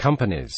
companies.